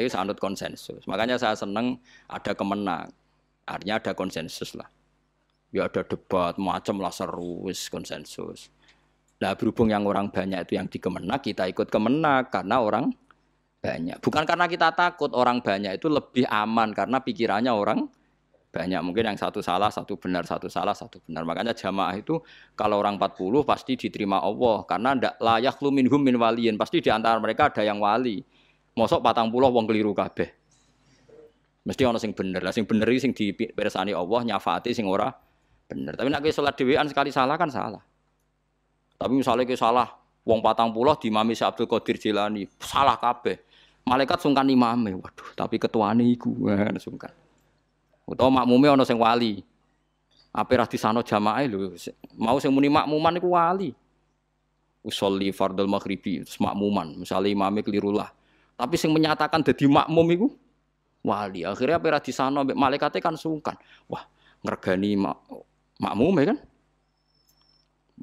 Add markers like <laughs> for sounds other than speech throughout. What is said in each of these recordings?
Ini sanut konsensus. Makanya saya senang ada kemenang. Artinya ada konsensus lah. Ya ada debat macam lah seru konsensus. Nah berhubung yang orang banyak itu yang dikemenak, kita ikut kemenak karena orang banyak. Bukan karena kita takut orang banyak itu lebih aman karena pikirannya orang banyak mungkin yang satu salah, satu benar, satu salah, satu benar. Makanya jamaah itu kalau orang 40 pasti diterima Allah karena ndak layak lu minhum min waliyin. Pasti di antara mereka ada yang wali. Mosok patang puluh wong keliru kabeh. Mesti ana sing bener. Lah sing bener iki sing dipirsani Allah nyafaati sing ora bener. Tapi nek kowe salat dhewean sekali salah kan salah. Tapi misalnya kowe salah wong patang puluh di Mami Abdul Qadir Jilani salah kabeh. Malaikat sungkan imame. Waduh, tapi ketuane iku <laughs> sungkan. Utawa makmume ana sing wali. Apa ra disano jamaah lho. Mau sing muni makmuman iku wali. Usolli fardul maghribi terus makmuman, misalnya imamnya keliru lah. Tapi sing menyatakan jadi makmum iku wali. Akhirnya apa ra disano malaikatnya kan sungkan. Wah, ngergani mak makmum ya kan?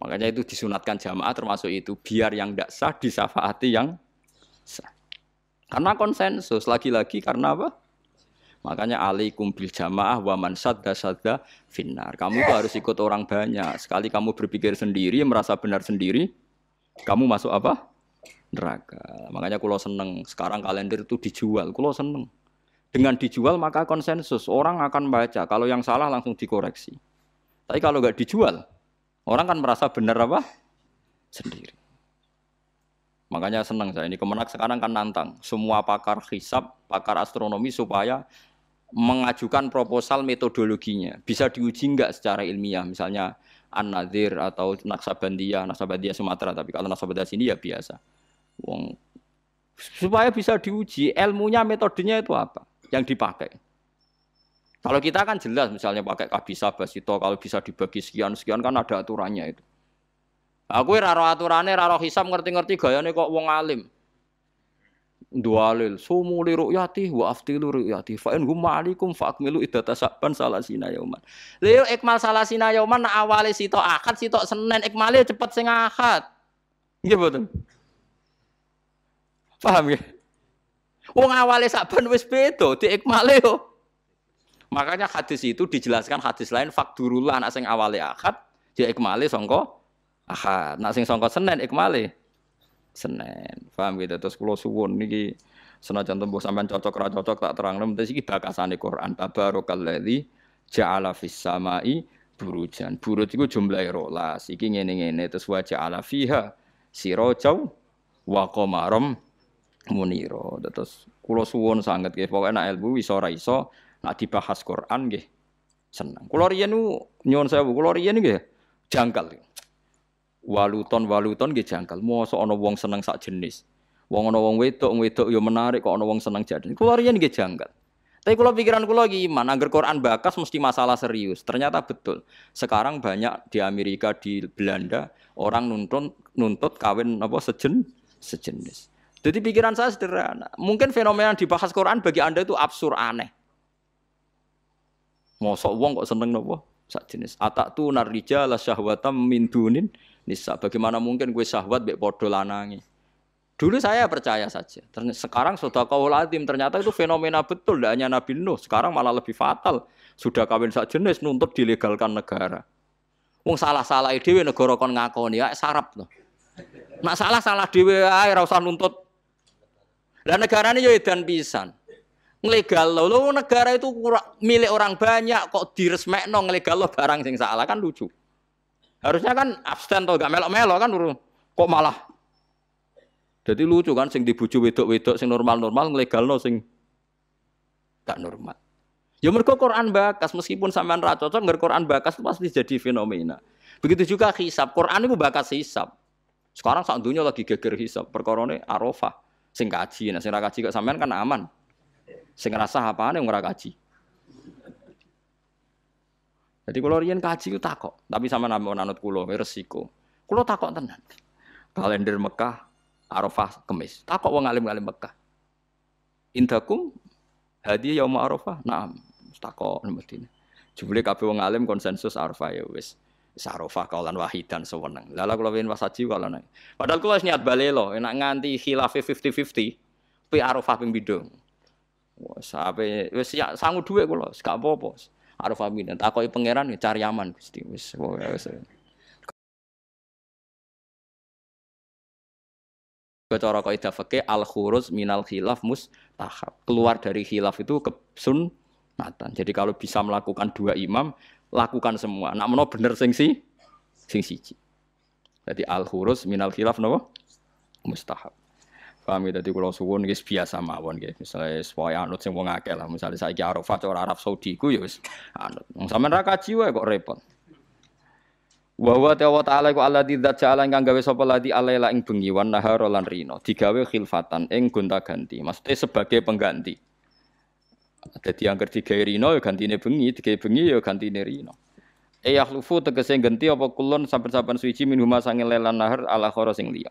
Makanya itu disunatkan jamaah termasuk itu biar yang tidak sah disafaati yang sah. Karena konsensus lagi-lagi karena apa? Makanya alaikum bil jamaah wa man sadda sadda finnar. Kamu tuh harus ikut orang banyak. Sekali kamu berpikir sendiri, merasa benar sendiri, kamu masuk apa? Neraka. Makanya kulo seneng. Sekarang kalender itu dijual. Kulo seneng. Dengan dijual maka konsensus. Orang akan baca. Kalau yang salah langsung dikoreksi. Tapi kalau nggak dijual, orang kan merasa benar apa? Sendiri. Makanya senang saya ini kemenak sekarang kan nantang semua pakar hisap, pakar astronomi supaya mengajukan proposal metodologinya. Bisa diuji enggak secara ilmiah, misalnya An-Nadir atau Naksabandia, Naksabandia Sumatera, tapi kalau Naksabandia sini ya biasa. Wong. Supaya bisa diuji ilmunya metodenya itu apa yang dipakai. Kalau kita kan jelas misalnya pakai kabisa basito kalau bisa dibagi sekian sekian kan ada aturannya itu. Aku raro aturannya raro hisap ngerti-ngerti gayanya kok wong alim. Dualil sumu li ru'yati wa aftilu ru'yati. Fa in hum ma'alikum fa akmilu iddata saban salasina yauman. Lha ikmal salasina yauman awale sitok akad sitok senen ikmale cepet sing akad. Nggih mboten paham ya wong awale saban wis beda di ikmale yo makanya hadis itu dijelaskan hadis lain fakdurullah nak sing awale akad di ikmale sangka akad nak sing sangka senen ikmale Senin. Paham gitu. Terus kula suwun niki senajan tembuh sampean cocok ra cocok tak terang terus iki bakasane Quran tabarakalladzi ja'ala fis samai burujan. Buruj iku jumlahe rolas. Iki ngene-ngene terus wa ja'ala fiha sirajau wa qamaram munira. Terus kula suwun sanget nggih pokoke nek ilmu iso ora iso nek dibahas Quran nggih seneng. Kula riyen nyuwun sewu, kula riyen nggih jangkal waluton waluton nggih jangkal. Mosok ana wong seneng sak jenis. Wong ana wong wedok, wedok yo menarik kok ana wong seneng jadi. Kula riyen nggih jangkal. Tapi kalau pikiran kula lagi iman, angger Quran bakas mesti masalah serius. Ternyata betul. Sekarang banyak di Amerika, di Belanda orang nuntut nuntut kawin apa sejen sejenis. Jadi pikiran saya sederhana. Mungkin fenomena yang dibahas Quran bagi Anda itu absurd aneh. Mosok wong kok seneng nopo sak jenis. Atak tu narija la syahwatam min dunin nisa. Bagaimana mungkin gue syahwat bek podo lanangi? Dulu saya percaya saja. Sekarang sudah kau latim ternyata itu fenomena betul. Tidak hanya Nabi Nuh. Sekarang malah lebih fatal. Sudah kawin sak jenis nuntut dilegalkan negara. Wong salah-salah dewe negara kon ngakoni ya sarap tuh. Nak salah salah dewe ae ora usah nuntut. Lah ini yo edan pisan. Nglegal lo, lo negara itu milik orang banyak kok diresmekno nglegal lo barang sing salah kan lucu. Harusnya kan abstain atau gak melok-melok kan kok malah. Jadi lucu kan sing dibujuk wedok-wedok sing normal-normal nglegalno sing gak normal. Ya mergo Quran bakas meskipun sampean ra cocok ngger Quran bakas pasti jadi fenomena. Begitu juga hisab. Quran itu bakas hisab. Sekarang sak dunia lagi geger hisab. Perkorone Arafah. Sing kaji, nah sing kaji kok sampean kan aman. Sing ngrasa apane ora kaji. Jadi kalau rian kaji itu takok, tapi sama nama nanut kulo resiko. Kulo takok tenan. Kalender Mekah, Arafah, Kemis. Takok wong alim-alim Mekah. Indakum hadiah yaum Arafah. Nah, takok mestine. Jebule kabeh wong alim konsensus Arafah ya wis. Arafah kaulan wahidan sewenang. Lala kula win wasaji kalau nek. Padahal kula niat balelo, enak nganti khilafe 50-50. Pi Arafah ping bidung. Wes ape wis ya sangu dhuwit kula, gak apa-apa. Amin. Takoki pangeran ya cari aman Gusti. Wis wis. Cara kaidah fikih al khuruz minal khilaf mustahab. Keluar dari khilaf itu ke sunatan. Jadi kalau bisa melakukan dua imam, lakukan semua. Nak menawa bener sing si. Jadi al khuruz minal khilaf napa? Mustahab. Paham ya, jadi kalau suwun guys biasa mawon guys. Misalnya supaya anut sing wong akeh lah. Misalnya saya Arafat orang Arab Saudi ku ya wis anut. Wong sampean ra kok repot. Wa wa ta'ala iku alladzi dzat gawe sapa ladi alaila ing bengi wan nahar lan rino digawe khilfatan ing gonta-ganti maksudnya sebagai pengganti Dadi angker digawe rino ya gantine bengi digawe bengi ya gantine rino E yakhlufu tegese ganti apa kulun saben-saben suci minhuma sange lelan nahar ala khara sing liya.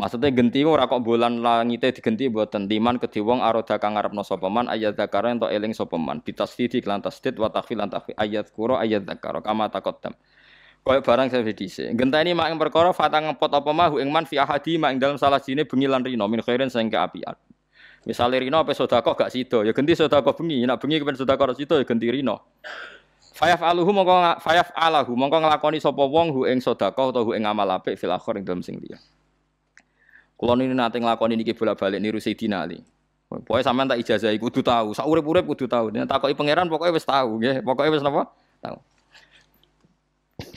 Maksudnya genti ora kok bulan langite digenti mboten. Timan kedhi wong aroda kang ngarepno sapa man ayat zakara ento eling sapa man. Bitasdidi lan tasdid wa takhfil ayat kuro ayat zakara kama taqaddam. Kaya barang saya dhisik. Genteni mak ing perkara fatang ngepot apa mahu fi ahadi mak ing dalam salah sini bengi lan rino min khairin sing keapian. Misale rino apa sedekah gak sida, ya genti sedekah bengi, nek bengi kepen sedekah sida ya genti rino. Fayaf aluhu mongko fayaf alahu mongko nglakoni sapa wong hu ing sedekah utawa hu ing amal apik fil akhir ing dalam sing liya. Kulo ini nate nglakoni niki bolak-balik niru Sayyidina Ali. Pokoknya sampean tak ijazahi kudu tahu, sak urip-urip kudu tahu. Nek takoki pangeran pokoknya wis tahu nggih, pokoknya wis napa? Tahu.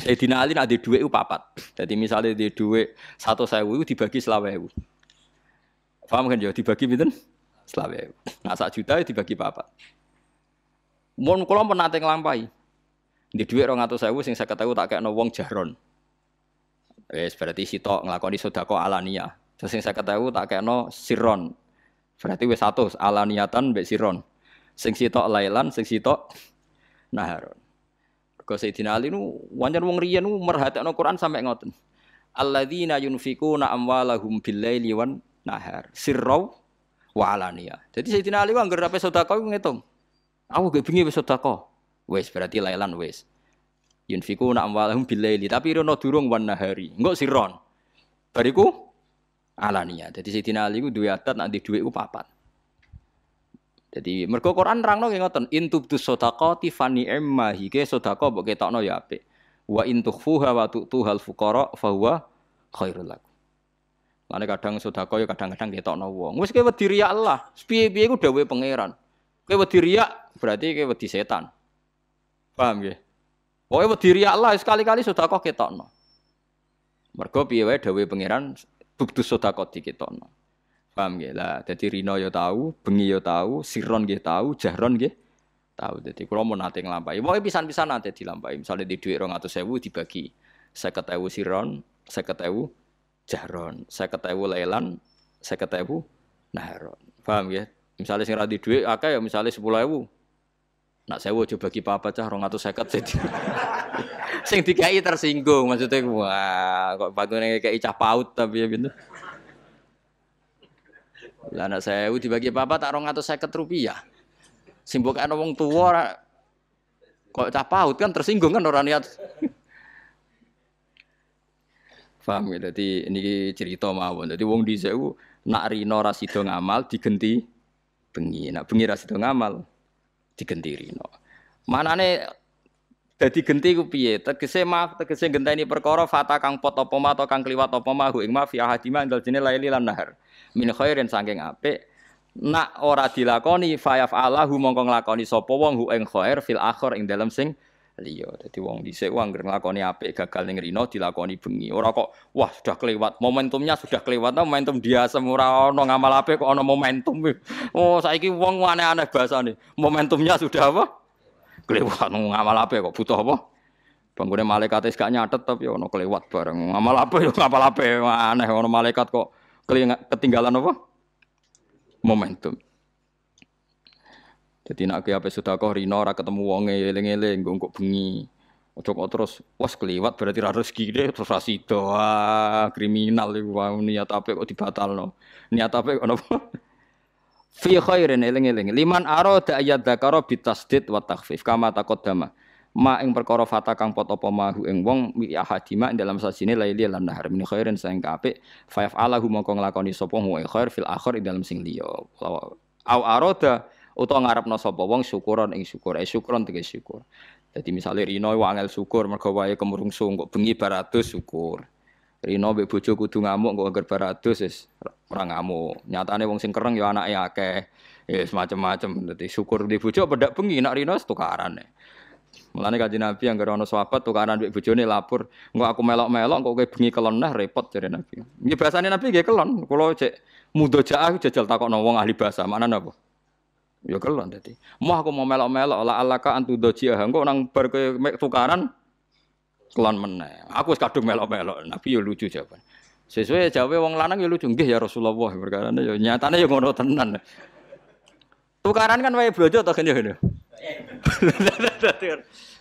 Sayyidina Ali nak di duit papat. Jadi misalnya duit satu sewu dibagi selawewu. Paham kan ya? Dibagi pinten? Selawewu. Nah sak juta dibagi papat. Mun kula pun nate nglampahi. Di atau sewu sing saya tak kayak wong jaron. Wes berarti sitok ngelakoni sodako alania. Terus sing saya tak kayak no siron. Berarti wes satu alaniatan be siron. Sing sitok lailan, sing sitok naharon. Kau Sayyidina Ali nu wajar wong riyen nu merhatekno Quran sampai ngoten. Alladzina yunfikuna amwalahum bil-laili wan nahar sirraw wa alaniya. Jadi Sayyidina Ali wong ngger sedekah ngitung. Aku gak bengi wis sedekah. Wis berarti lailan wis. Yunfikuna amwalahum bil-laili tapi rono durung wan nahari. Engko sirron. Bariku alaniya. Jadi Sayyidina Ali ku duwe adat nek duwe ku papat. Jadi mergo Quran nerangno nggih ngoten, in tubdu sadaqati fa ni'ma hike sedekah mbok ketokno ya apik. Wa in tukhfuha wa tu'tuhal fuqara fa huwa khairul lakum. Lane kadang sudah kau, ya kadang-kadang ketokno wong. Wis kau berdiri riya Allah. Piye-piye ku dawuhe pangeran. Kau berdiri berarti kau berdiri setan. Paham nggih? oh, berdiri Allah sekali-kali sudah sedekah ketokno. Mergo piye wae dawuhe pangeran tubdus sedekah diketokno. Paham nggih? Lah dadi rino yo ya tahu, bengi ya tahu, siron nggih tahu, jahron nggih tahu. Dadi kula mau nate nglampahi. Pokoke pisan-pisan nate dilampahi. Misale di dhuwit 200.000 dibagi 50.000 siron, 50.000 jaron, saya ketemu lelan, saya ketemu naharon. Paham ya? Misalnya sing radi duit, akeh ya misalnya sepuluh ewu. Nak sewa coba bagi papa cah rong atau seket jadi. <laughs> sing dikai tersinggung maksudnya wah kok bangunnya kayak cah paut tapi ya gitu. Lah saya sewu dibagi papa tak rong atau seket rupiah. Simbok ana wong tua kok cah paut kan tersinggung kan orang niat. Faham ya? Ini cerita mawon. Jadi wong di sewu nak rino rasido ngamal digenti bengi. Nak bengi rasido ngamal digenti rino. Mana nih jadi genti ku piye? Tegese maaf, tegese genteni perkara fata kang pot ma atau kang kliwat apa ma ing ma fi ahadima indal jene laili lan nahar. Min khairin saking apik. Nak ora dilakoni fayaf Allahu mongko nglakoni sapa wong hu ing khair fil akhir ing dalam sing liya. Dadi wong dhisik wong anggere nglakoni apik gagal ning rino dilakoni bengi. Ora kok wah sudah kelewat. Momentumnya sudah kelewat. Momentum dia ora ono ngamal apik kok ono momentum. Oh saiki wong aneh-aneh bahasane. Momentumnya sudah apa? kelewat ngamal apa kok butuh apa? Bangunnya malaikat gak nyatet tapi ono kelewat bareng. Ngamal apa ya ngamal apa aneh ono malaikat kok ketinggalan apa? Momentum. Jadi nak ke sudah kok Rino ora ketemu wonge eling-eling kok bengi. Ojo terus was keliwat berarti ra rezeki deh terus rasido ah kriminal iku niat apa kok dibatalno. Niat apa kok napa? <laughs> fi khairin eling-eling liman arada ayat dzakara bitasdid wa takhfif kama taqaddama ma ing perkara fata kang pot apa mahu ing wong mi ahadima ing dalam sajine laili lan nahar min khairin sing apik fa alahu mongko nglakoni sapa hu khair fil akhir ing dalam sing liya Au aroda utawa ngarepno sapa wong syukuron ing syukur. Eh syukuron tegese syukur. Jadi misalnya Rino wangel syukur mergo wae kemurungsung kok bengi baratus syukur. Rino mbek bojo kudu ngamuk kok agar baratus wis ora ngamuk. Nyatane wong sing kereng ya anake akeh. Ya semacam-macam. Dadi syukur di bojo pedak bengi nak Rino tukaran. Mulane kanjeng Nabi yang ana sahabat tukaran mbek bojone lapor, engko aku melok-melok kok kowe bengi kelon repot jare Nabi. Nggih bahasane Nabi nggih kelon. Kula cek mudojaah jajal takokno wong ahli bahasa. Mana napa? Ya kelon dadi. Mau aku mau melok-melok la alaka antu dojiah engko nang bar kowe tukaran kelon meneh. Aku wis kadung melok-melok. Nabi ya lucu jawaban. Sesuai jawabe wong lanang ya lucu nggih ya Rasulullah perkara ya nyatane ya ngono tenan. Tukaran kan wae blojo to ngene.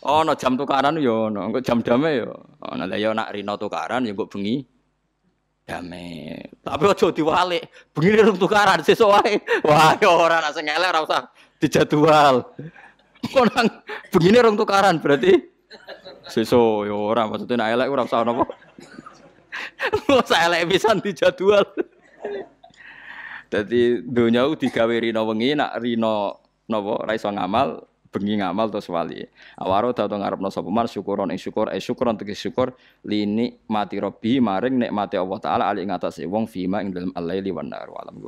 Oh, no jam tukaran yo ono, engko jam-jame yo. Ono lah yo nak rino tukaran yo kok bengi dame. Tapi aja diwalik. Bengi rung tukaran sesuk wae. Wah, yo ora nak sing elek ora dijadwal. Kok nang bengi rung tukaran berarti sesuk yo ora maksudnya nak elek ora usah ono apa. Ora elek pisan dijadwal. Dadi donya digawe rino wengi nak rino napa ra ngamal bengi ngamal terus wali. Awaro tau ngarepno sapa? Man syukuron ing syukur eh syukuron syukur lini mati robbi maring nikmati Allah taala ali ing atase wong fima ing dalem alaili wan nar alam